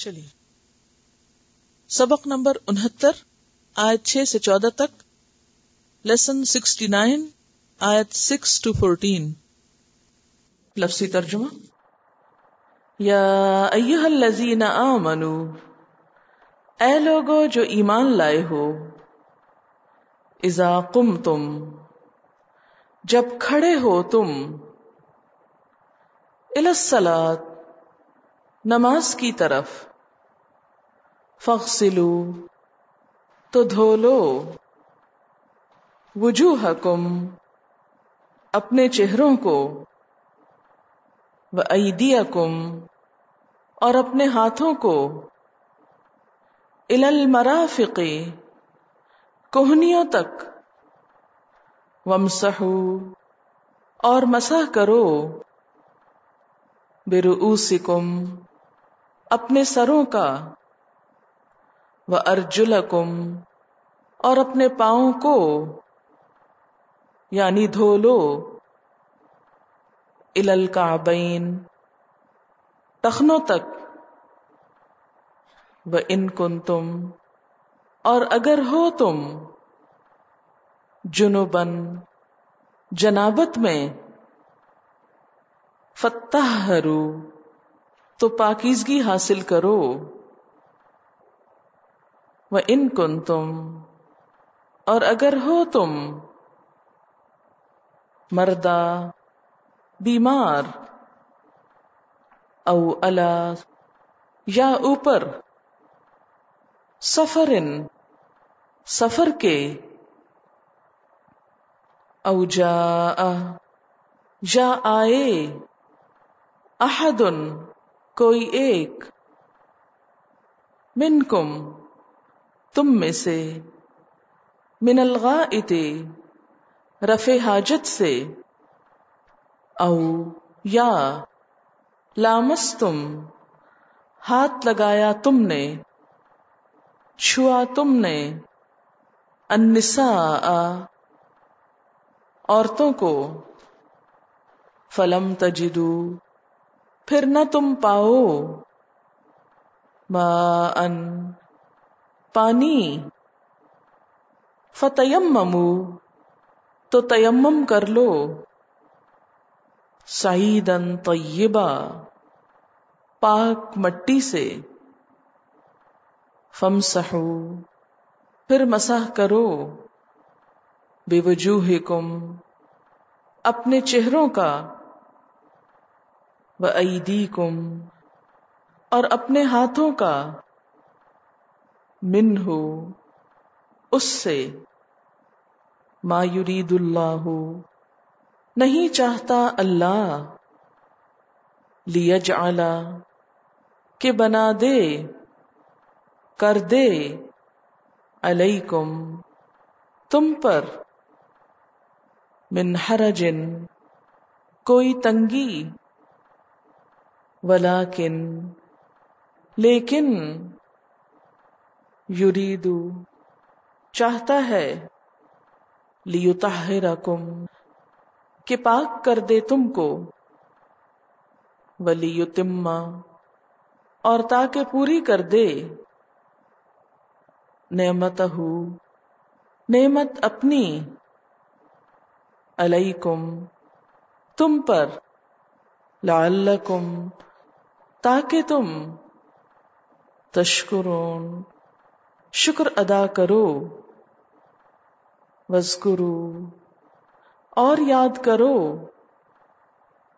چلیے۔ سبق نمبر انہتر، آیت چھ سے چودہ تک، لیسن سکسٹی نائن، آیت سکس ٹو فورٹین۔ لفظی ترجمہ۔ یا ایہا الذین آمنو، اے لوگو جو ایمان لائے ہو، اذا قمتم، جب کھڑے ہو تم السلات نماز کی طرف۔ فخلو تو دھو لو۔ وجوہکم، اپنے چہروں کو۔ وہ اور اپنے ہاتھوں کو۔ المرافقی کوہنیوں تک۔ ومسحو اور مسح کرو۔ برؤسکم اپنے سروں کا۔ وہ ارجلکم اور اپنے پاؤں کو یعنی دھو لو الکعبین ٹخنوں تک وہ ان کن تم اور اگر ہو تم جنوبن جنابت میں فتح تو پاکیزگی حاصل کرو۔ ان کن تم اور اگر ہو تم، مردہ، بیمار، او اللہ یا اوپر سفر سفر کے، او جا یا آئے، احدن، کوئی ایک، منکم تم میں سے من الغائط، رفع حاجت سے، او یا لامس تم ہاتھ لگایا تم نے، چھوا تم نے، النساء، عورتوں کو، فلم تجدو، پھر نہ تم پاؤ ما ان پانی۔ فتیم تو تیمم کر لو۔ سعیدن طیبا، پاک مٹی سے۔ فمسحو پھر مسح کرو۔ بے وجوہ کم اپنے چہروں کا۔ و کم اور اپنے ہاتھوں کا۔ من ہو اس سے ما یرید اللہ، نہیں چاہتا اللہ، لیجعل، کہ بنا دے، کر دے، علیکم، تم پر من حرجن، کوئی تنگی، ولیکن، لیکن یریدو، چاہتا ہے، لیطہرکم، کہ پاک کر دے تم کو۔ ولیتم اور تاکہ پوری کر دے۔ نعمت نعمت اپنی۔ علیکم، تم پر۔ لعلکم، تاکہ تم تشکرون۔ شکر ادا کرو۔ وزکرو اور یاد کرو۔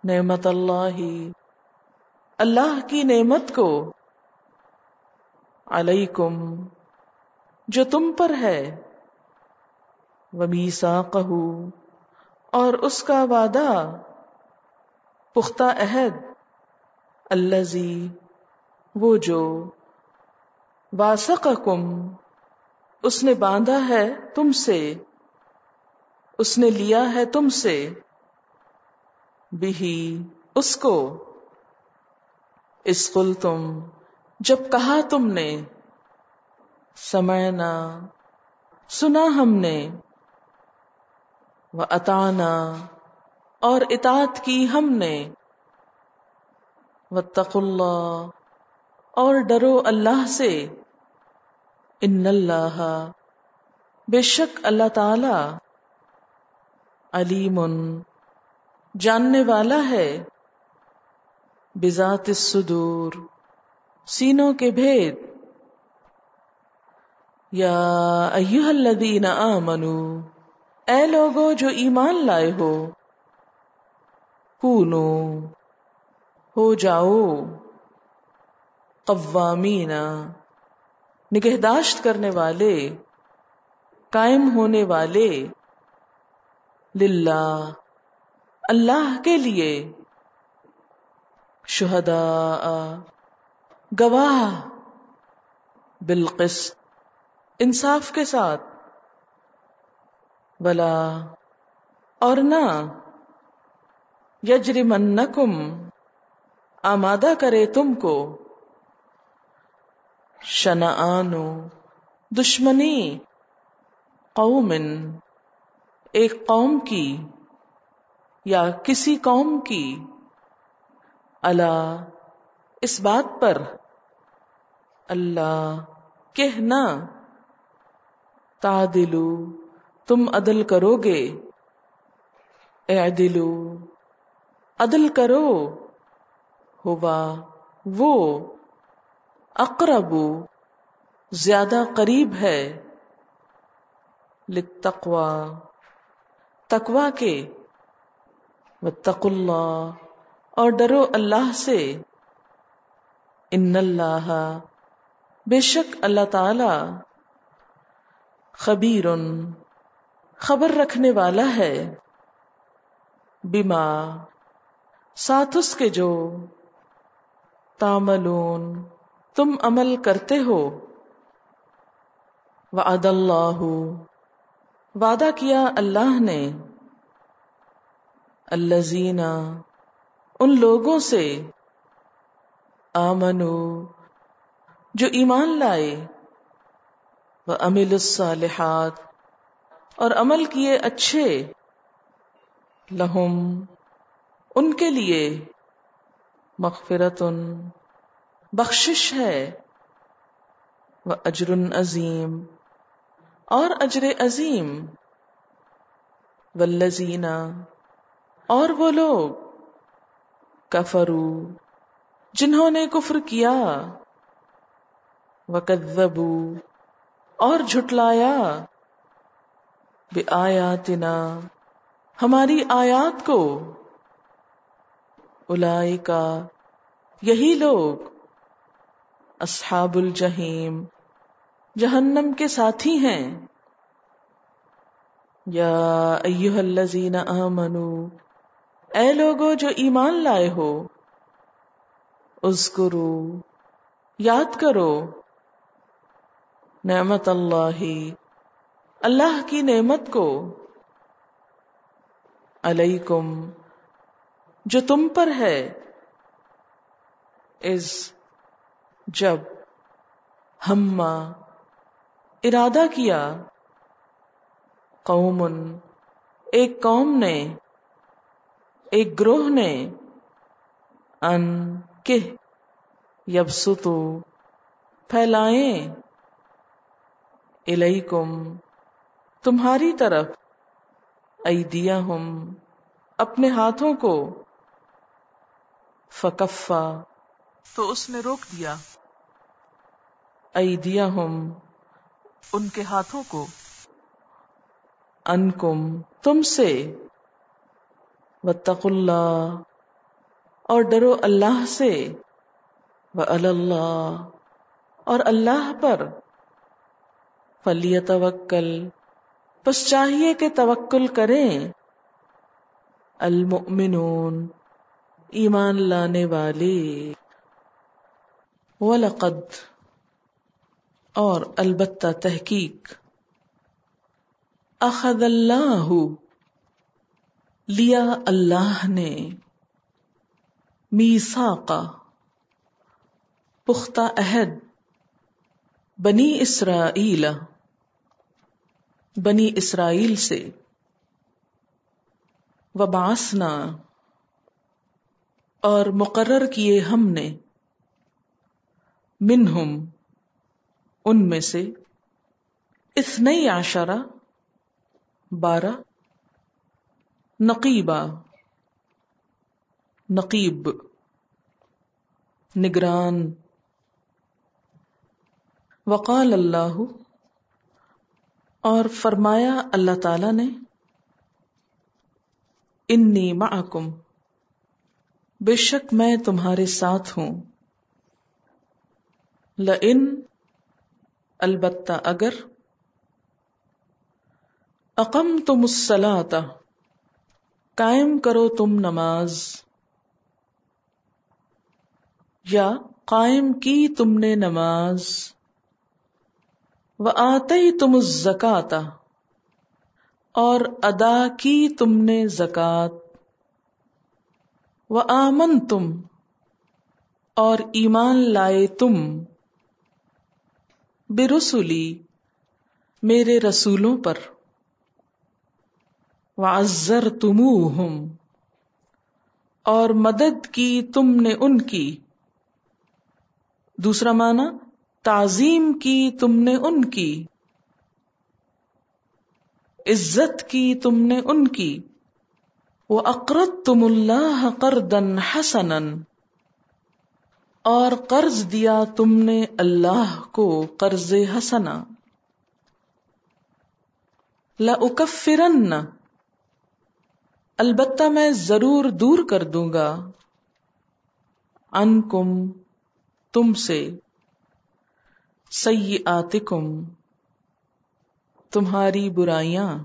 نعمت اللہ۔ اللہ کی نعمت کو علیکم، جو تم پر ہے۔ ومیسا کہو اور اس کا وعدہ پختہ عہد۔ الزی وہ جو واسق اس نے باندھا ہے تم سے، اس نے لیا ہے تم سے بھی اس کو۔ اس تم جب کہا تم نے، سمعنا، سنا ہم نے وہ اتانا اور اطاعت کی ہم نے۔ واتقوا اللہ، اور ڈرو اللہ سے۔ ان اللہ بے شک اللہ تعالی علیم جاننے والا ہے بذات الصدور، سینوں کے بھید۔ یا ایوہ الذین آمنو، اے لوگو جو ایمان لائے ہو، کونو، ہو جاؤ۔ قوامین۔ نگہداشت کرنے والے، قائم ہونے والے، للہ، اللہ کے لیے شہدا گواہ بالقس انصاف کے ساتھ، ولا، اور نہ، یجرمنکم، آمادہ کرے تم کو۔ شنعانو دشمنی قوم ایک قوم کی یا کسی قوم کی۔ اللہ اس بات پر۔ اللہ کہنا۔ تعدلو، تم عدل کرو گے اعدلو، عدل کرو۔ ہوا، وہ۔ اقرب زیادہ قریب ہے لتقوا تقوا کے، واتقوا اللہ، اور ڈرو اللہ سے۔ ان اللہ، بے شک اللہ تعالی خبیر، خبر رکھنے والا ہے۔ بیما ساتھ اس کے جو تاملون تم عمل کرتے ہو۔ وعد اللہ۔ وعدہ کیا اللہ نے۔ الزین ان لوگوں سے۔ آمنو۔ جو ایمان لائے۔ وہ امل الصالحات۔ اور عمل کیے اچھے۔ لہم۔ ان کے لیے۔ مغفرت بخشش ہے۔ وہ اجر عظیم۔ اور اجر عظیم۔ ولزینا اور وہ لوگ کفرو جنہوں نے کفر کیا۔ وکذبو اور جھٹلایا۔ بے آیاتنا ہماری آیات کو۔ الائی کا یہی لوگ۔ اصحاب الجحیم۔ جہنم کے ساتھی ہیں۔ یا ایوہ الذین آمنو، اے لوگو جو ایمان لائے ہو، اذکرو، یاد کرو نعمت اللہ اللہ کی نعمت کو علیکم، جو تم پر ہے۔ از جب ہما ارادہ کیا قوم ایک قوم نے، ایک گروہ نے، ان کہ یبسطو، پھیلائیں۔ الیکم تمہاری طرف ایدیا ہم اپنے ہاتھوں کو۔ فکفا تو اس نے روک دیا۔ ایدیا ہم ان کے ہاتھوں کو۔ انکم۔ تم سے۔ وتق اللہ۔ اور ڈرو اللہ سے۔ و اللہ۔ اور اللہ پر۔ فلی توکل بس چاہیے کہ توکل کریں۔ المؤمنون۔ ایمان لانے والے۔ ولقد، اور البتہ تحقیق، اخذ اللہ، لیا اللہ نے میساقا پختہ عہد، بنی اسرائیل بنی اسرائیل سے وباسنا اور مقرر کیے ہم نے۔ منہم، ان میں سے اتنئی آشارہ بارہ، نقیبہ، نقیب، نگران۔ وقال اللہ، اور فرمایا اللہ تعالی نے، انی معکم، بے شک میں تمہارے ساتھ ہوں۔ لئن، البتہ اگر اقم تم قائم کرو تم نماز۔ یا، قائم کی تم نے نماز۔ و آتے تم زکاتا اور ادا کی تم نے زکات۔ و آمن تم اور ایمان لائے تم۔ برسولی میرے رسولوں پر۔ وعزر تم اور مدد کی تم نے ان کی۔ دوسرا معنی، تعظیم کی تم نے ان کی۔ عزت کی تم نے ان کی۔ وہ اقرت تم اللہ قرضن حسن اور قرض دیا تم نے اللہ کو قرض حسنا لکفرن البتہ میں ضرور دور کر دوں گا۔ ان کم تم سے۔ سی آتکم تمہاری برائیاں۔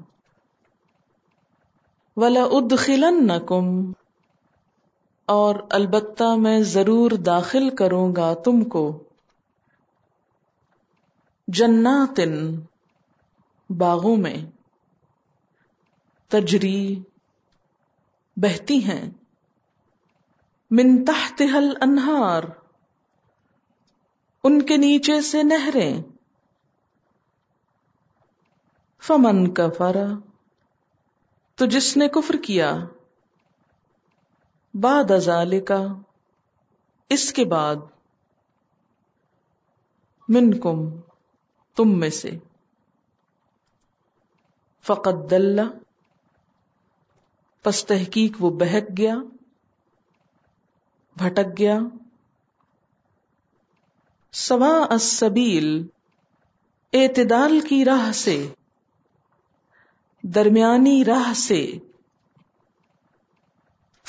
ولا ادخلن کم اور البتہ میں ضرور داخل کروں گا تم کو۔ جناتن، باغوں میں۔ تجری، بہتی ہیں۔ من تحتها الانہار، ان کے نیچے سے نہریں۔ فمن کا فرا تو جس نے کفر کیا۔ بعد ازال کا اس کے بعد من کم تم میں سے۔ فقط دلہ پس تحقیق وہ بہک گیا، بھٹک گیا۔ سوا السبیل، اعتدال کی راہ سے، درمیانی راہ سے۔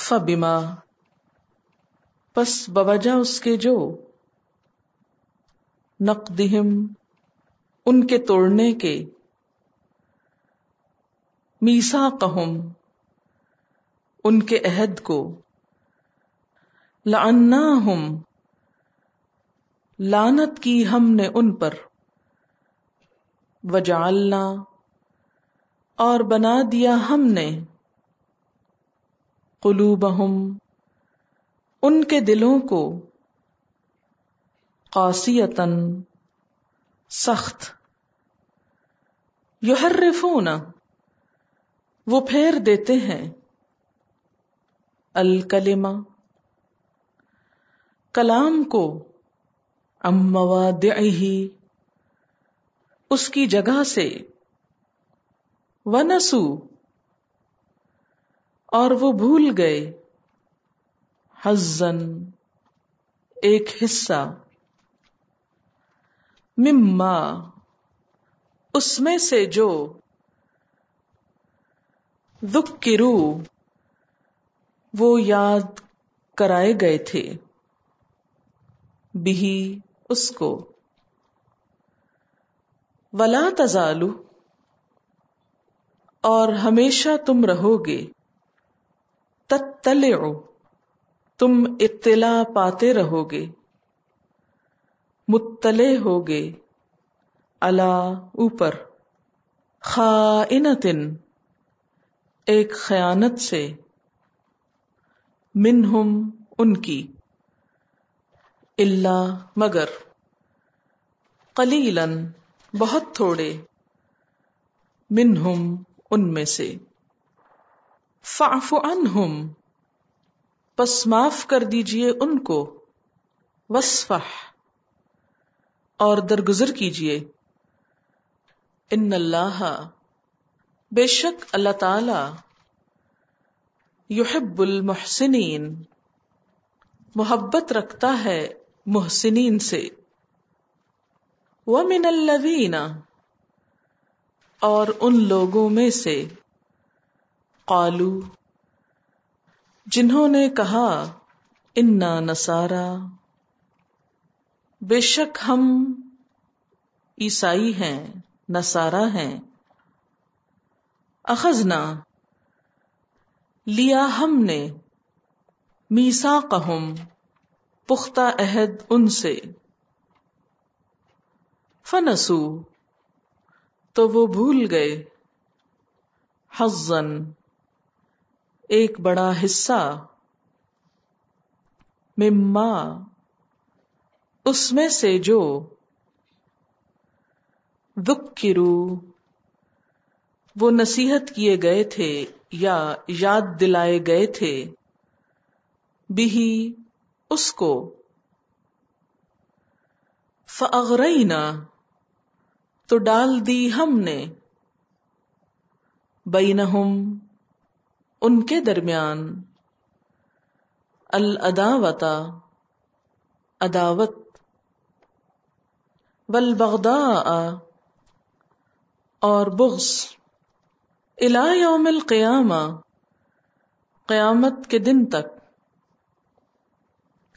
فبما پس بوجہ اس کے جو نقدہم ان کے توڑنے کے میسا کہم ان کے عہد کو لانا لانت کی ہم نے ان پر وجالنا اور بنا دیا ہم نے۔ قلوبہم، ان کے دلوں کو قاسیتن سخت۔ یحرفون، وہ پھیر دیتے ہیں۔ الکلمہ، کلام کو اموادعہی اس کی جگہ سے۔ ونسو اور وہ بھول گئے۔ حزن، ایک حصہ۔ مما، اس میں سے جو۔ دکھ وہ یاد کرائے گئے تھے۔ بھی اس کو۔ ولا تزالو، اور ہمیشہ تم رہو گے۔ تتلع تم اطلاع پاتے رہو گے، مطلع ہوگے اللہ اوپر خائنتن ایک خیانت سے، منہم ان کی اللہ مگر قلیلن بہت تھوڑے، منہم ان میں سے۔ فاف عنہم، پس معاف کر دیجیے ان کو وصفح اور درگزر کیجیے ان اللہ، بے شک اللہ تعالی، یحب المحسنین، محبت رکھتا ہے محسنین سے۔ ومن الذین، اور ان لوگوں میں سے۔ قالو، جنہوں نے کہا، انا نسارا بے شک ہم عیسائی ہیں نسارا ہیں۔ اخذنا، لیا ہم نے میسا کہم پختہ عہد ان سے۔ فنسو، تو وہ بھول گئے۔ حزن ایک بڑا حصہ مما، اس میں سے جو ذکرو، وہ نصیحت کیے گئے تھے یا یاد دلائے گئے تھے بھی اس کو۔ فغرینا تو ڈال دی ہم نے۔ بینہم ان کے درمیان الاداوتا، عداوت، والبغضاء اور بغض۔ الى یوم القیامہ، قیامت کے دن تک۔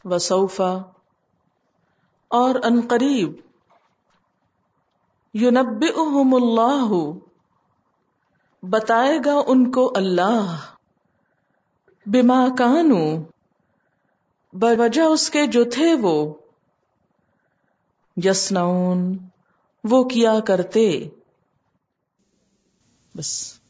وسوفا، اور انقریب یونبئہم اللہ، بتائے گا ان کو اللہ۔ بما کانو بوجہ اس کے جو تھے وہ۔ یسنون وہ کیا کرتے۔ بس۔